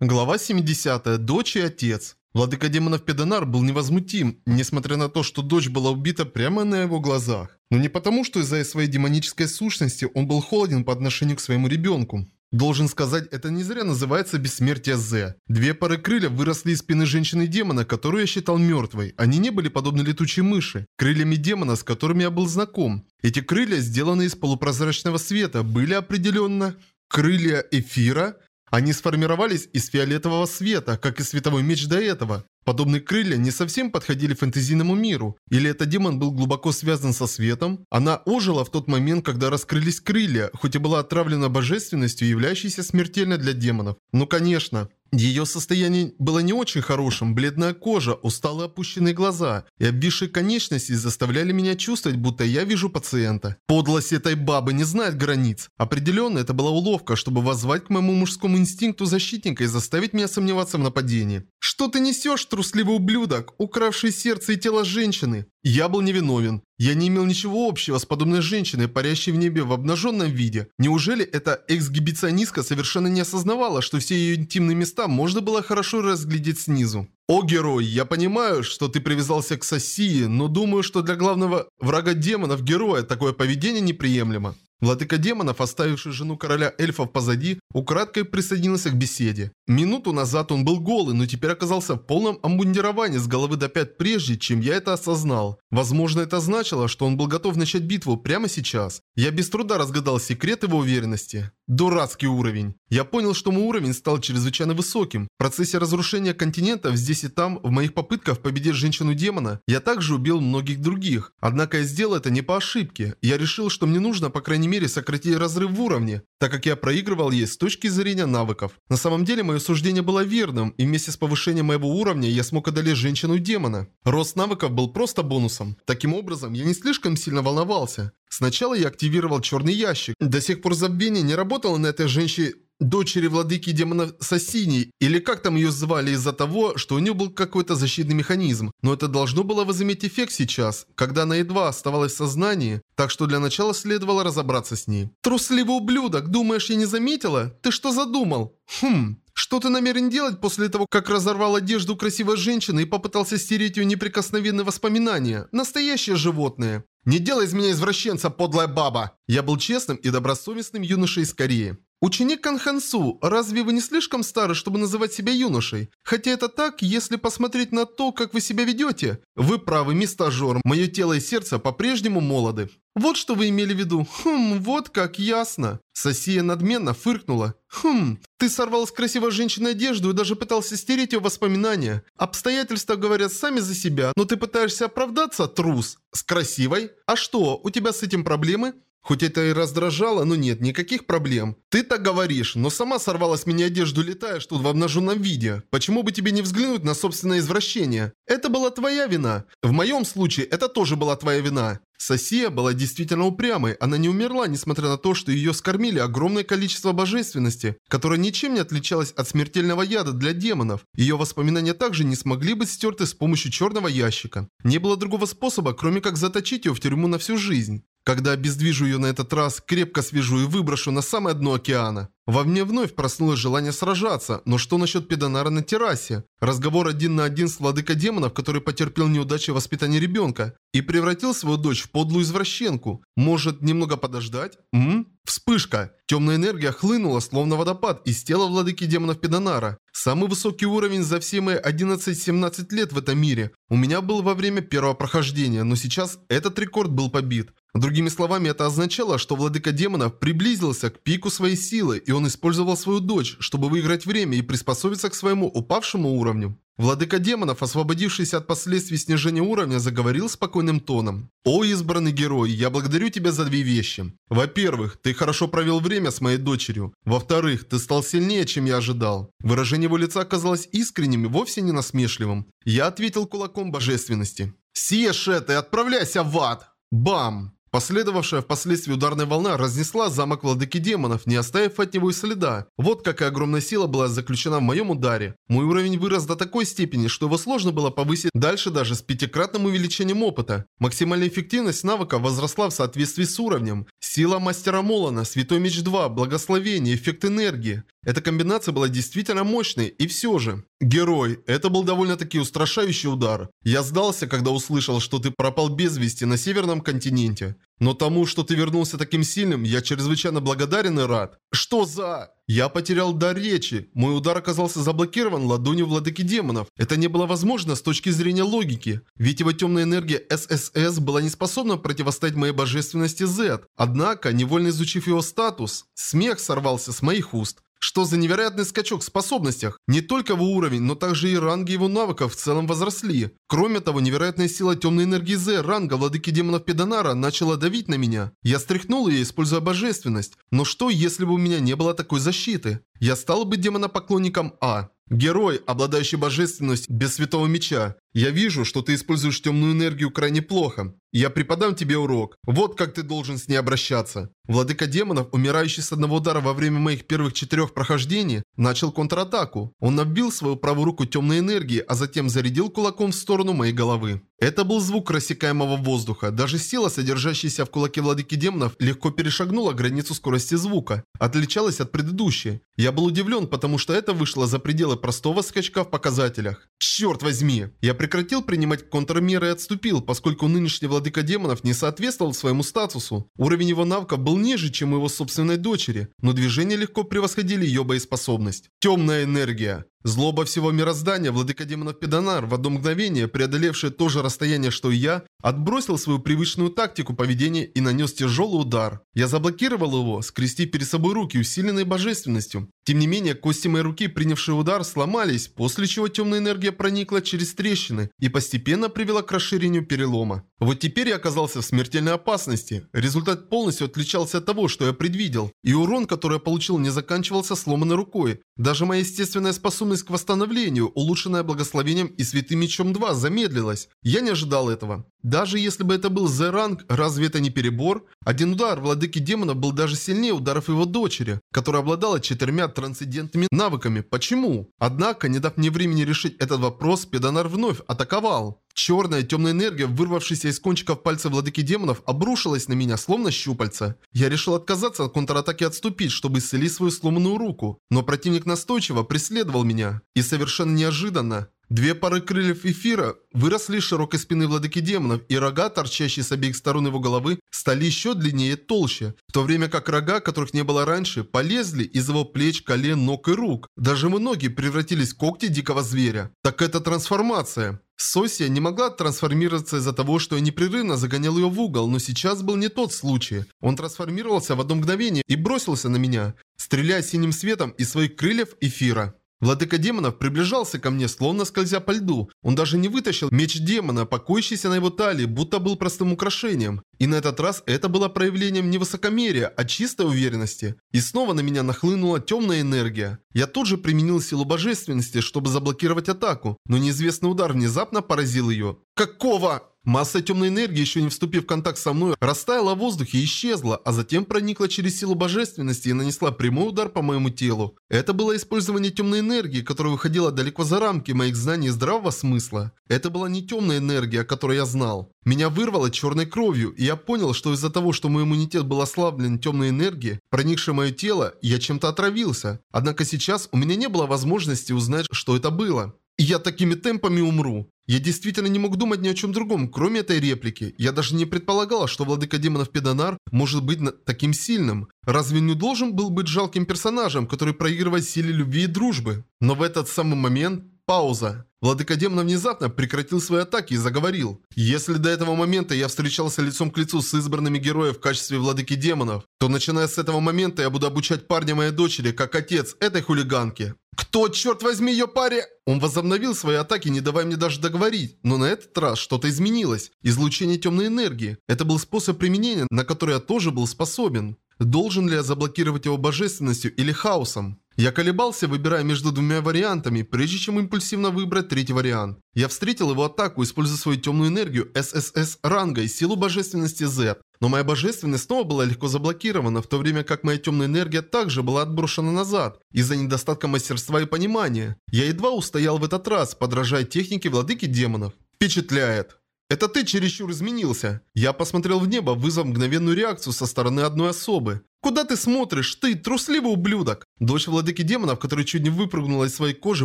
Глава 70. Дочь и отец. Владыка демонов Педанар был невозмутим, несмотря на то, что дочь была убита прямо на его глазах. Но не потому, что из-за своей демонической сущности он был холоден по отношению к своему ребенку. Должен сказать, это не зря называется бессмертие З. Две пары крыльев выросли из спины женщины-демона, которую я считал мертвой. Они не были подобны летучей мыши, крыльями демона, с которыми я был знаком. Эти крылья, сделанные из полупрозрачного света, были определенно... Крылья эфира? Они сформировались из фиолетового света, как и световой меч до этого. Подобные крылья не совсем подходили фэнтезийному миру. Или этот демон был глубоко связан со светом? Она ожила в тот момент, когда раскрылись крылья, хоть и была отравлена божественностью, являющейся смертельной для демонов. Ну конечно. Ее состояние было не очень хорошим, бледная кожа, усталые опущенные глаза и обвисшие конечности заставляли меня чувствовать, будто я вижу пациента. Подлость этой бабы не знает границ. Определенно, это была уловка, чтобы воззвать к моему мужскому инстинкту защитника и заставить меня сомневаться в нападении. «Что ты несешь, трусливый ублюдок, укравший сердце и тело женщины?» Я был невиновен. Я не имел ничего общего с подобной женщиной, парящей в небе в обнаженном виде. Неужели эта эксгибиционистка совершенно не осознавала, что все ее интимные места можно было хорошо разглядеть снизу? О, герой, я понимаю, что ты привязался к Сосии, но думаю, что для главного врага демонов героя такое поведение неприемлемо. Владыка демонов, оставивший жену короля эльфов позади, украдкой присоединился к беседе. Минуту назад он был голый, но теперь оказался в полном обмундировании с головы до пят прежде, чем я это осознал. Возможно, это значило, что он был готов начать битву прямо сейчас. Я без труда разгадал секрет его уверенности. Дурацкий уровень. Я понял, что мой уровень стал чрезвычайно высоким. В процессе разрушения континентов здесь и там, в моих попытках победить женщину-демона, я также убил многих других. Однако я сделал это не по ошибке. Я решил, что мне нужно, по крайней мере, сократить разрыв в уровне, так как я проигрывал ей с точки зрения навыков. На самом деле, мое суждение было верным, и вместе с повышением моего уровня я смог одолеть женщину-демона. Рост навыков был просто бонусом. Таким образом, я не слишком сильно волновался. Сначала я активировал черный ящик. До сих пор забвение не работало на этой женщине дочери владыки демонов Сосини, или как там ее звали из-за того, что у нее был какой-то защитный механизм. Но это должно было возыметь эффект сейчас, когда она едва оставалась в сознании, так что для начала следовало разобраться с ней. «Трусливый ублюдок, думаешь, я не заметила? Ты что задумал?» «Хм, что ты намерен делать после того, как разорвал одежду красивой женщины и попытался стереть ее неприкосновенные воспоминания? Настоящее животное. Не делай из меня извращенца, подлая баба. Я был честным и добросовестным юношей из Кореи. «Ученик Канхансу, разве вы не слишком стары, чтобы называть себя юношей? Хотя это так, если посмотреть на то, как вы себя ведете. Вы правы, мистажер, мое тело и сердце по-прежнему молоды». «Вот что вы имели в виду. Хм, вот как ясно». Сосия надменно фыркнула. «Хм, ты сорвал с красивой женщины одежду и даже пытался стереть ее воспоминания. Обстоятельства говорят сами за себя, но ты пытаешься оправдаться, трус. С красивой? А что, у тебя с этим проблемы?» Хоть это и раздражало, но нет никаких проблем. Ты так говоришь, но сама сорвала с меня одежду, летаешь тут в обнаженном виде. Почему бы тебе не взглянуть на собственное извращение? Это была твоя вина. В моем случае это тоже была твоя вина. Сосия была действительно упрямой, она не умерла, несмотря на то, что ее скормили огромное количество божественности, которое ничем не отличалось от смертельного яда для демонов. Ее воспоминания также не смогли быть стерты с помощью черного ящика. Не было другого способа, кроме как заточить ее в тюрьму на всю жизнь. Когда обездвижу ее на этот раз, крепко свяжу и выброшу на самое дно океана. Во мне вновь проснулось желание сражаться, но что насчет педонара на террасе? Разговор один на один с владыкой демонов, который потерпел неудачу в воспитании ребенка и превратил свою дочь в подлую извращенку. Может, немного подождать? М? Вспышка. Темная энергия хлынула, словно водопад, из тела владыки демонов Педонара. Самый высокий уровень за все мои 11-17 лет в этом мире. У меня был во время первого прохождения, но сейчас этот рекорд был побит. Другими словами, это означало, что владыка демонов приблизился к пику своей силы, и он использовал свою дочь, чтобы выиграть время и приспособиться к своему упавшему уровню. Владыка демонов, освободившийся от последствий снижения уровня, заговорил спокойным тоном. «О, избранный герой, я благодарю тебя за две вещи. Во-первых, ты хорошо провел время с моей дочерью. Во-вторых, ты стал сильнее, чем я ожидал». Выражение его лица казалось искренним и вовсе не насмешливым. Я ответил кулаком божественности. «Съешь это и отправляйся в ад!» Бам! Последовавшая впоследствии ударная волна разнесла замок владыки демонов, не оставив от него и следа. Вот какая огромная сила была заключена в моем ударе. Мой уровень вырос до такой степени, что его сложно было повысить дальше даже с пятикратным увеличением опыта. Максимальная эффективность навыка возросла в соответствии с уровнем. Сила мастера Молана, Святой Меч 2, Благословение, Эффект энергии. Эта комбинация была действительно мощной, и все же. Герой, это был довольно-таки устрашающий удар. Я сдался, когда услышал, что ты пропал без вести на северном континенте. Но тому, что ты вернулся таким сильным, я чрезвычайно благодарен и рад. Что за... Я потерял дар речи. Мой удар оказался заблокирован ладонью владыки демонов. Это не было возможно с точки зрения логики. Ведь его темная энергия ССС была не способна противостоять моей божественности Z. Однако, невольно изучив его статус, смех сорвался с моих уст. Что за невероятный скачок в способностях? Не только его уровень, но также и ранги его навыков в целом возросли. Кроме того, невероятная сила темной энергии З ранга владыки демонов Педанара начала давить на меня. Я стряхнул ее, используя божественность. Но что, если бы у меня не было такой защиты? Я стал бы демонопоклонником А. Герой, обладающий божественностью без святого меча. Я вижу, что ты используешь темную энергию крайне плохо. Я преподам тебе урок. Вот как ты должен с ней обращаться. Владыка демонов, умирающий с одного удара во время моих первых четырех прохождений, начал контратаку. Он набил свою правую руку темной энергией, а затем зарядил кулаком в сторону моей головы. Это был звук рассекаемого воздуха. Даже сила, содержащаяся в кулаке владыки демонов, легко перешагнула границу скорости звука. Отличалась от предыдущей. Я был удивлен, потому что это вышло за пределы простого скачка в показателях. Черт возьми! Я прекратил принимать контрмеры и отступил, поскольку нынешний владыка демонов не соответствовал своему статусу. Уровень его навыков был ниже, чем у его собственной дочери, но движения легко превосходили ее боеспособность. Темная энергия. Злоба всего мироздания, владыка демонов Педанар, в одно мгновение, преодолевший то же расстояние, что и я, отбросил свою привычную тактику поведения и нанес тяжелый удар. Я заблокировал его, скрестив перед собой руки, усиленной божественностью. Тем не менее, кости моей руки, принявшие удар, сломались, после чего темная энергия проникла через трещины и постепенно привела к расширению перелома. Вот теперь я оказался в смертельной опасности. Результат полностью отличался от того, что я предвидел. И урон, который я получил, не заканчивался сломанной рукой. Даже моя естественная способность к восстановлению, улучшенная благословением и святым мечом 2, замедлилась. Я не ожидал этого. Даже если бы это был Z-ранг, разве это не перебор? Один удар владыки демона был даже сильнее ударов его дочери, которая обладала четырьмя трансцендентными навыками. Почему? Однако, не дав мне времени решить этот вопрос, Педанар вновь атаковал. Черная темная энергия, вырвавшаяся из кончиков пальцев владыки демонов, обрушилась на меня, словно щупальца. Я решил отказаться от контратаки и отступить, чтобы исцелить свою сломанную руку. Но противник настойчиво преследовал меня. И совершенно неожиданно, Две пары крыльев эфира выросли из широкой спины владыки демонов, и рога, торчащие с обеих сторон его головы, стали еще длиннее и толще, в то время как рога, которых не было раньше, полезли из его плеч, колен, ног и рук. Даже его ноги превратились в когти дикого зверя. Так это трансформация. Сосия не могла трансформироваться из-за того, что я непрерывно загонял ее в угол, но сейчас был не тот случай. Он трансформировался в одно мгновение и бросился на меня, стреляя синим светом из своих крыльев эфира. Владыка демонов приближался ко мне, словно скользя по льду. Он даже не вытащил меч демона, покоящийся на его талии, будто был простым украшением. И на этот раз это было проявлением не высокомерия, а чистой уверенности. И снова на меня нахлынула темная энергия. Я тут же применил силу божественности, чтобы заблокировать атаку, но неизвестный удар внезапно поразил ее. «Какого?» Масса темной энергии, еще не вступив в контакт со мной, растаяла в воздухе и исчезла, а затем проникла через силу божественности и нанесла прямой удар по моему телу. Это было использование темной энергии, которая выходила далеко за рамки моих знаний здравого смысла. Это была не темная энергия, о которой я знал. Меня вырвало черной кровью, и я понял, что из-за того, что мой иммунитет был ослаблен темной энергией, проникшей в мое тело, я чем-то отравился. Однако сейчас у меня не было возможности узнать, что это было. Я такими темпами умру. Я действительно не мог думать ни о чем другом, кроме этой реплики. Я даже не предполагала, что владыка демонов Педанар может быть таким сильным. Разве не должен был быть жалким персонажем, который проигрывает силе любви и дружбы? Но в этот самый момент Пауза. Владыка демона внезапно прекратил свои атаки и заговорил. Если до этого момента я встречался лицом к лицу с избранными героями в качестве владыки демонов, то начиная с этого момента я буду обучать парня моей дочери как отец этой хулиганки. Кто, черт возьми, ее паре? Он возобновил свои атаки, не давая мне даже договорить. Но на этот раз что-то изменилось. Излучение темной энергии. Это был способ применения, на который я тоже был способен. Должен ли я заблокировать его божественностью или хаосом? Я колебался, выбирая между двумя вариантами, прежде чем импульсивно выбрать третий вариант. Я встретил его атаку, используя свою темную энергию ССС ранга и силу божественности Z. Но моя божественность снова была легко заблокирована, в то время как моя темная энергия также была отброшена назад, из-за недостатка мастерства и понимания. Я едва устоял в этот раз, подражая технике владыки демонов. Впечатляет. Это ты чересчур изменился. Я посмотрел в небо, вызвав мгновенную реакцию со стороны одной особы. Куда ты смотришь? Ты трусливый ублюдок. Дочь владыки демонов, которая чуть не выпрыгнула из своей кожи,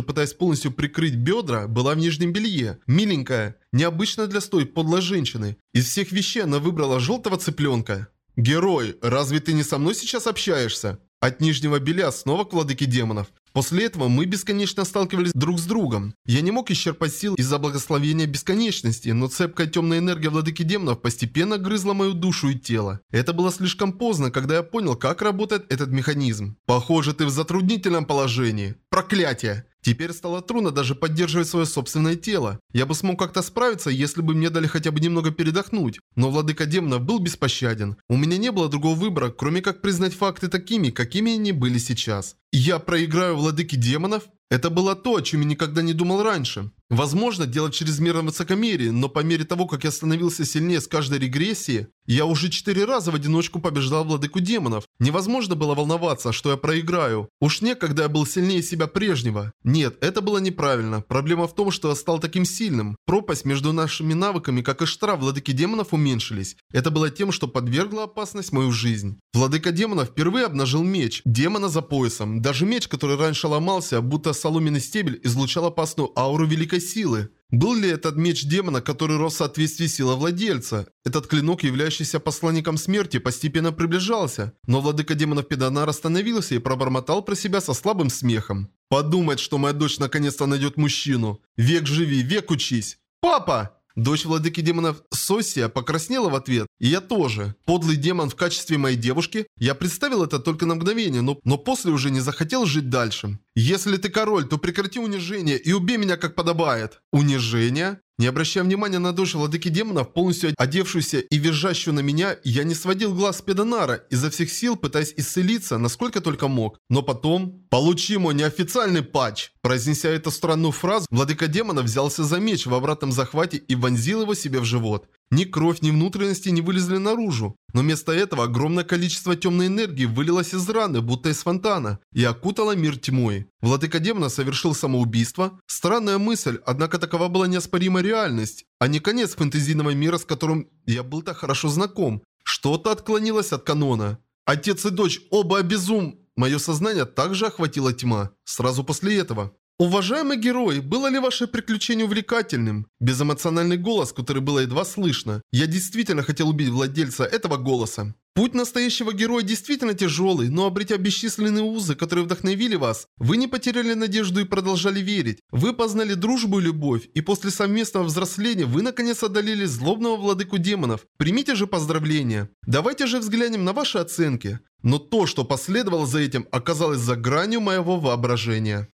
пытаясь полностью прикрыть бедра, была в нижнем белье. Миленькая, необычная для столь подлой женщины. Из всех вещей она выбрала желтого цыпленка. «Герой, разве ты не со мной сейчас общаешься?» От нижнего белья снова к владыке демонов. После этого мы бесконечно сталкивались друг с другом. Я не мог исчерпать сил из-за благословения бесконечности, но цепкая темная энергия владыки демонов постепенно грызла мою душу и тело. Это было слишком поздно, когда я понял, как работает этот механизм. Похоже, ты в затруднительном положении. Проклятие! Теперь стало трудно даже поддерживать свое собственное тело. Я бы смог как-то справиться, если бы мне дали хотя бы немного передохнуть. Но владыка демонов был беспощаден. У меня не было другого выбора, кроме как признать факты такими, какими они были сейчас. Я проиграю владыке демонов? Это было то, о чем я никогда не думал раньше. Возможно, делать чрезмерно высокомерие, но по мере того, как я становился сильнее с каждой регрессии, я уже четыре раза в одиночку побеждал владыку демонов. Невозможно было волноваться, что я проиграю. Уж не, когда я был сильнее себя прежнего. Нет, это было неправильно. Проблема в том, что я стал таким сильным. Пропасть между нашими навыками, как и штраф владыки демонов, уменьшились. Это было тем, что подвергло опасность мою жизнь. Владыка демонов впервые обнажил меч, демона за поясом. Даже меч, который раньше ломался, будто соломенный стебель, излучал опасную ауру великой силы. Был ли этот меч демона, который рос в соответствии силы владельца? Этот клинок, являющийся посланником смерти, постепенно приближался, но владыка демонов Педанар остановился и пробормотал про себя со слабым смехом. «Подумать, что моя дочь наконец-то найдет мужчину. Век живи, век учись. Папа!» Дочь владыки демонов Сосия покраснела в ответ, и я тоже. Подлый демон в качестве моей девушки? Я представил это только на мгновение, но, но после уже не захотел жить дальше. Если ты король, то прекрати унижение и убей меня как подобает. Унижение? Не обращая внимания на дочь владыки демонов, полностью одевшуюся и визжащую на меня, я не сводил глаз с педонара, изо всех сил пытаясь исцелиться, насколько только мог. Но потом... «Получи мой неофициальный патч!» Произнеся эту странную фразу, владыка демона взялся за меч в обратном захвате и вонзил его себе в живот. Ни кровь, ни внутренности не вылезли наружу. Но вместо этого огромное количество темной энергии вылилось из раны, будто из фонтана, и окутало мир тьмой. Владыка демона совершил самоубийство. Странная мысль, однако такова была неоспоримая реальность, а не конец фэнтезийного мира, с которым я был так хорошо знаком. Что-то отклонилось от канона. Отец и дочь оба обезум... Мое сознание также охватила тьма. Сразу после этого. «Уважаемый герой, было ли ваше приключение увлекательным?» Безэмоциональный голос, который было едва слышно. Я действительно хотел убить владельца этого голоса. Путь настоящего героя действительно тяжелый, но обретя бесчисленные узы, которые вдохновили вас, вы не потеряли надежду и продолжали верить. Вы познали дружбу и любовь, и после совместного взросления вы наконец одолели злобного владыку демонов. Примите же поздравления. Давайте же взглянем на ваши оценки. Но то, что последовало за этим, оказалось за гранью моего воображения.